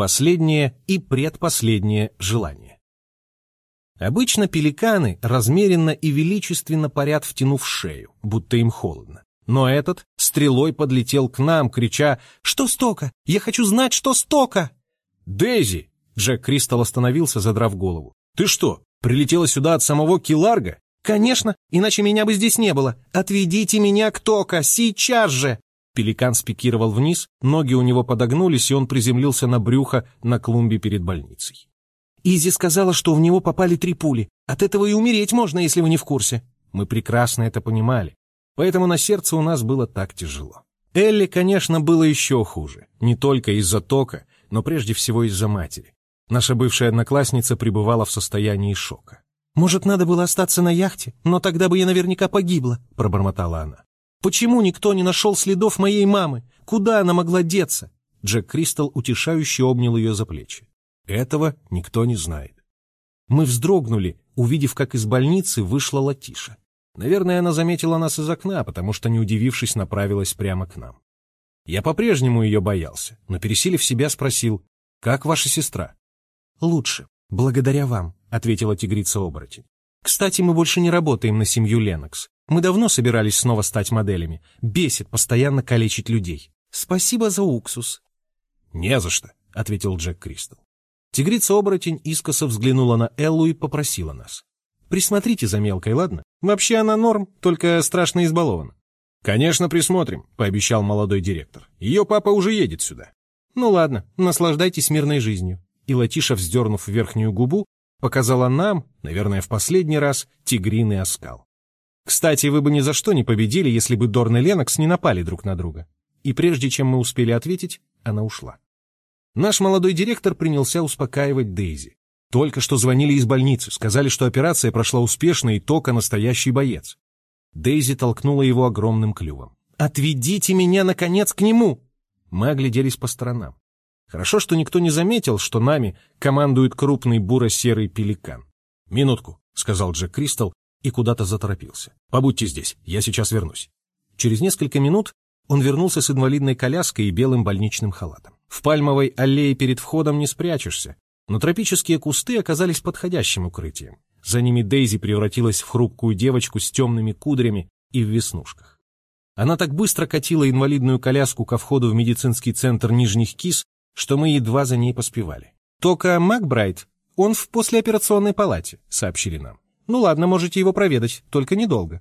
Последнее и предпоследнее желание. Обычно пеликаны размеренно и величественно парят, втянув шею, будто им холодно. Но этот стрелой подлетел к нам, крича «Что стока? Я хочу знать, что стока!» «Дейзи!» — Джек Кристал остановился, задрав голову. «Ты что, прилетела сюда от самого Киларга?» «Конечно, иначе меня бы здесь не было. Отведите меня к Тока, сейчас же!» Пеликан спикировал вниз, ноги у него подогнулись, и он приземлился на брюхо на клумбе перед больницей. Изи сказала, что в него попали три пули. От этого и умереть можно, если вы не в курсе. Мы прекрасно это понимали. Поэтому на сердце у нас было так тяжело. Элли, конечно, было еще хуже. Не только из-за тока, но прежде всего из-за матери. Наша бывшая одноклассница пребывала в состоянии шока. «Может, надо было остаться на яхте? Но тогда бы я наверняка погибла», — пробормотала она. «Почему никто не нашел следов моей мамы? Куда она могла деться?» Джек Кристал утешающе обнял ее за плечи. Этого никто не знает. Мы вздрогнули, увидев, как из больницы вышла Латиша. Наверное, она заметила нас из окна, потому что, не удивившись, направилась прямо к нам. Я по-прежнему ее боялся, но, пересилив себя, спросил, «Как ваша сестра?» «Лучше, благодаря вам», — ответила тигрица-оборотень. «Кстати, мы больше не работаем на семью Ленокс. Мы давно собирались снова стать моделями. Бесит постоянно калечить людей. Спасибо за уксус». «Не за что», — ответил Джек Кристал. Тигрица-оборотень искоса взглянула на Эллу и попросила нас. «Присмотрите за мелкой, ладно? Вообще она норм, только страшно избалована». «Конечно, присмотрим», — пообещал молодой директор. «Ее папа уже едет сюда». «Ну ладно, наслаждайтесь мирной жизнью». И Латиша, вздернув верхнюю губу, показала нам, наверное, в последний раз, тигриный оскал. Кстати, вы бы ни за что не победили, если бы Дорн и Ленокс не напали друг на друга. И прежде чем мы успели ответить, она ушла. Наш молодой директор принялся успокаивать Дейзи. Только что звонили из больницы, сказали, что операция прошла успешно и Тока настоящий боец. Дейзи толкнула его огромным клювом. «Отведите меня, наконец, к нему!» Мы огляделись по сторонам. Хорошо, что никто не заметил, что нами командует крупный буро-серый пеликан. «Минутку», — сказал Джек Кристал и куда-то заторопился. «Побудьте здесь, я сейчас вернусь». Через несколько минут он вернулся с инвалидной коляской и белым больничным халатом. В пальмовой аллее перед входом не спрячешься, но тропические кусты оказались подходящим укрытием. За ними Дейзи превратилась в хрупкую девочку с темными кудрями и в веснушках. Она так быстро катила инвалидную коляску ко входу в медицинский центр Нижних Кис, что мы едва за ней поспевали. «Только Макбрайт, он в послеоперационной палате», — сообщили нам. «Ну ладно, можете его проведать, только недолго».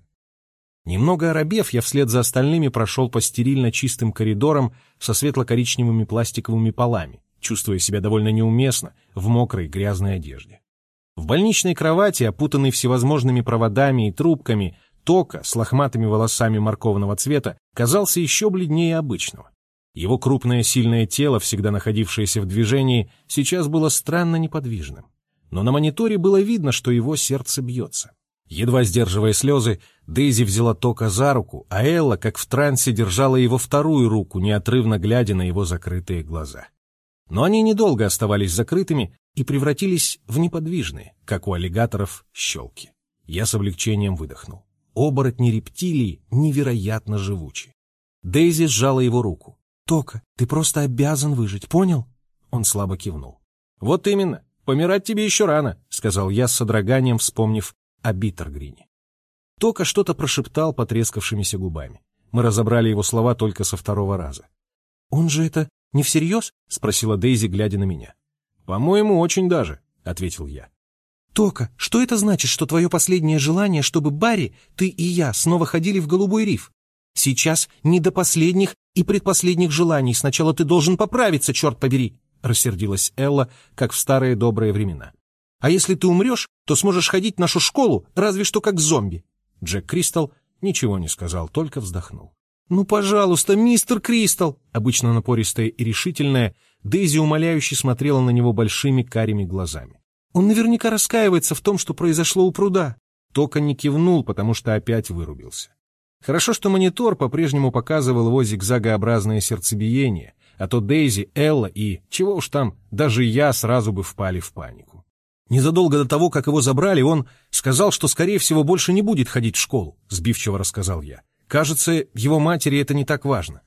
Немного оробев, я вслед за остальными прошел по стерильно чистым коридорам со светло-коричневыми пластиковыми полами, чувствуя себя довольно неуместно в мокрой грязной одежде. В больничной кровати, опутанной всевозможными проводами и трубками, Тока с лохматыми волосами морковного цвета казался еще бледнее обычного. Его крупное сильное тело, всегда находившееся в движении, сейчас было странно неподвижным. Но на мониторе было видно, что его сердце бьется. Едва сдерживая слезы, Дейзи взяла Тока за руку, а Элла, как в трансе, держала его вторую руку, неотрывно глядя на его закрытые глаза. Но они недолго оставались закрытыми и превратились в неподвижные, как у аллигаторов, щелки. Я с облегчением выдохнул. Оборотни рептилии невероятно живучи. Дейзи сжала его руку. «Тока, ты просто обязан выжить, понял?» Он слабо кивнул. «Вот именно. Помирать тебе еще рано», — сказал я с содроганием, вспомнив о Биттергрине. Тока что-то прошептал потрескавшимися губами. Мы разобрали его слова только со второго раза. «Он же это не всерьез?» — спросила Дейзи, глядя на меня. «По-моему, очень даже», — ответил я. «Тока, что это значит, что твое последнее желание, чтобы Барри, ты и я снова ходили в Голубой риф? Сейчас не до последних и предпоследних желаний. Сначала ты должен поправиться, черт побери!» — рассердилась Элла, как в старые добрые времена. А если ты умрешь, то сможешь ходить в нашу школу, разве что как зомби». Джек Кристал ничего не сказал, только вздохнул. «Ну, пожалуйста, мистер Кристал!» Обычно напористая и решительная, Дейзи умоляюще смотрела на него большими карими глазами. «Он наверняка раскаивается в том, что произошло у пруда». Тока не кивнул, потому что опять вырубился. Хорошо, что монитор по-прежнему показывал его зигзагообразное сердцебиение, а то Дейзи, Элла и, чего уж там, даже я сразу бы впали в панику. Незадолго до того, как его забрали, он сказал, что, скорее всего, больше не будет ходить в школу, сбивчиво рассказал я. Кажется, его матери это не так важно.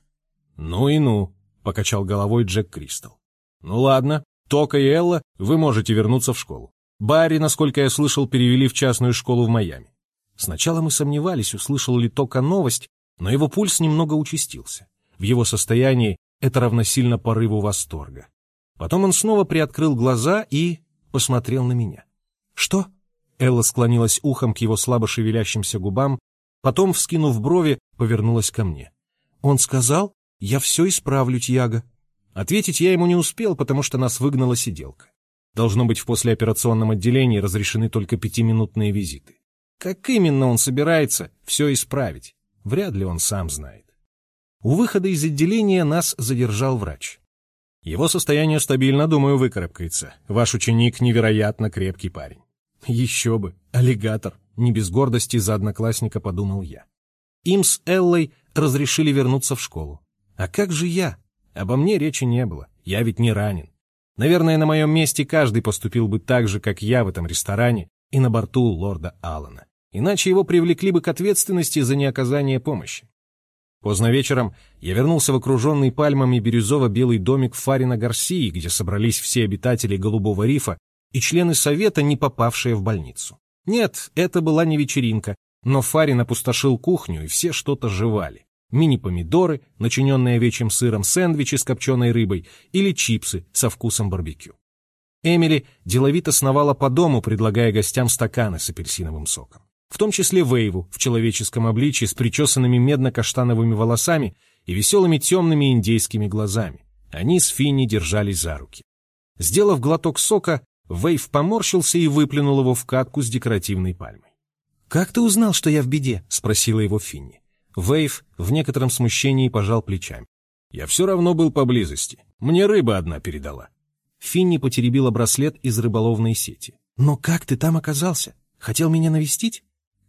Ну и ну, покачал головой Джек Кристал. Ну ладно, Тока и Элла, вы можете вернуться в школу. Барри, насколько я слышал, перевели в частную школу в Майами. Сначала мы сомневались, услышал ли Тока новость, но его пульс немного участился. В его состоянии это равносильно порыву восторга. Потом он снова приоткрыл глаза и посмотрел на меня. «Что?» Элла склонилась ухом к его слабо шевелящимся губам, потом, вскинув брови, повернулась ко мне. «Он сказал, я все исправлю, Тьяго». Ответить я ему не успел, потому что нас выгнала сиделка. Должно быть, в послеоперационном отделении разрешены только пятиминутные визиты. Как именно он собирается все исправить? Вряд ли он сам знает. У выхода из отделения нас задержал врач. Его состояние стабильно, думаю, выкарабкается. Ваш ученик невероятно крепкий парень. Еще бы, аллигатор, не без гордости за одноклассника подумал я. Им с Эллой разрешили вернуться в школу. А как же я? Обо мне речи не было, я ведь не ранен. Наверное, на моем месте каждый поступил бы так же, как я в этом ресторане и на борту лорда Аллана. Иначе его привлекли бы к ответственности за неоказание помощи. Поздно вечером я вернулся в окруженный пальмами бирюзово-белый домик Фарина Гарсии, где собрались все обитатели Голубого рифа и члены совета, не попавшие в больницу. Нет, это была не вечеринка, но Фарин опустошил кухню, и все что-то жевали мини-помидоры, начиненные овечьим сыром сэндвичи с копченой рыбой или чипсы со вкусом барбекю. Эмили деловито сновала по дому, предлагая гостям стаканы с апельсиновым соком. В том числе Вейву в человеческом обличье с причесанными медно-каштановыми волосами и веселыми темными индейскими глазами. Они с Финни держались за руки. Сделав глоток сока, Вейв поморщился и выплюнул его в катку с декоративной пальмой. «Как ты узнал, что я в беде?» — спросила его Финни. Вейв в некотором смущении пожал плечами. «Я все равно был поблизости. Мне рыба одна передала». Финни потеребила браслет из рыболовной сети. «Но как ты там оказался? Хотел меня навестить?»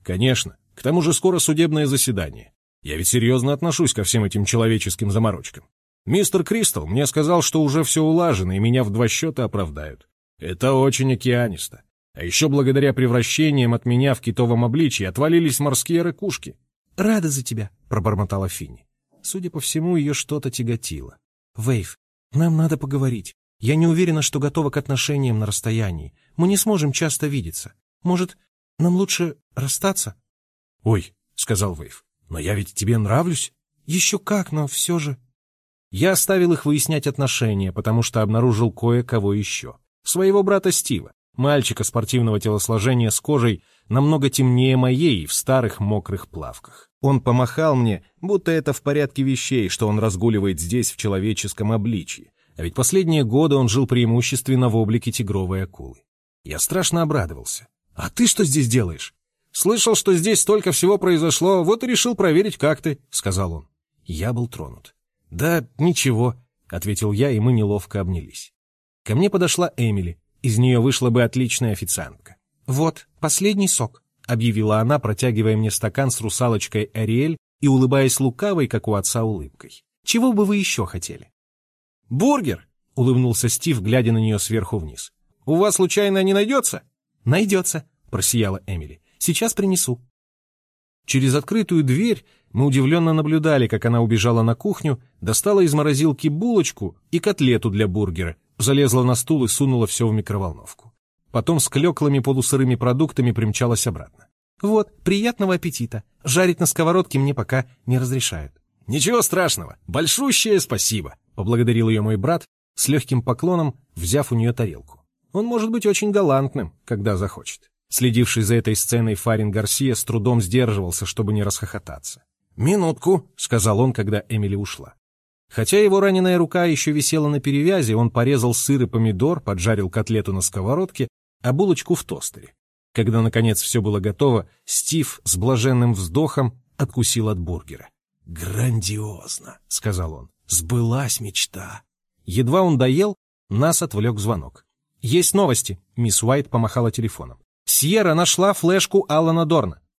«Конечно. К тому же скоро судебное заседание. Я ведь серьезно отношусь ко всем этим человеческим заморочкам. Мистер Кристал мне сказал, что уже все улажено, и меня в два счета оправдают. Это очень океанисто. А еще благодаря превращениям от меня в китовом обличье отвалились морские ракушки. «Рада за тебя», — пробормотала Финни. Судя по всему, ее что-то тяготило. «Вейв, нам надо поговорить. Я не уверена, что готова к отношениям на расстоянии. Мы не сможем часто видеться. Может, нам лучше расстаться?» «Ой», — сказал Вейв, — «но я ведь тебе нравлюсь?» «Еще как, но все же...» Я оставил их выяснять отношения, потому что обнаружил кое-кого еще. Своего брата Стива, мальчика спортивного телосложения с кожей, намного темнее моей в старых мокрых плавках. Он помахал мне, будто это в порядке вещей, что он разгуливает здесь в человеческом обличье. А ведь последние годы он жил преимущественно в облике тигровой акулы. Я страшно обрадовался. «А ты что здесь делаешь?» «Слышал, что здесь столько всего произошло, вот и решил проверить, как ты», — сказал он. Я был тронут. «Да ничего», — ответил я, и мы неловко обнялись. Ко мне подошла Эмили. Из нее вышла бы отличная официантка. «Вот, последний сок», — объявила она, протягивая мне стакан с русалочкой Ариэль и улыбаясь лукавой, как у отца, улыбкой. «Чего бы вы еще хотели?» «Бургер!» — улыбнулся Стив, глядя на нее сверху вниз. «У вас, случайно, не найдется?» «Найдется», — просияла Эмили. «Сейчас принесу». Через открытую дверь мы удивленно наблюдали, как она убежала на кухню, достала из морозилки булочку и котлету для бургера, залезла на стул и сунула все в микроволновку потом с клеклыми полусырыми продуктами примчалась обратно. «Вот, приятного аппетита. Жарить на сковородке мне пока не разрешают». «Ничего страшного. Большущее спасибо», — поблагодарил ее мой брат, с легким поклоном взяв у нее тарелку. Он может быть очень галантным, когда захочет. Следивший за этой сценой Фарин Гарсия с трудом сдерживался, чтобы не расхохотаться. «Минутку», — сказал он, когда Эмили ушла. Хотя его раненая рука еще висела на перевязи, он порезал сыр и помидор, поджарил котлету на сковородке а булочку в тостере. Когда, наконец, все было готово, Стив с блаженным вздохом откусил от бургера. «Грандиозно!» — сказал он. «Сбылась мечта!» Едва он доел, нас отвлек звонок. «Есть новости!» — мисс Уайт помахала телефоном. «Сьерра нашла флешку Алана Дорна».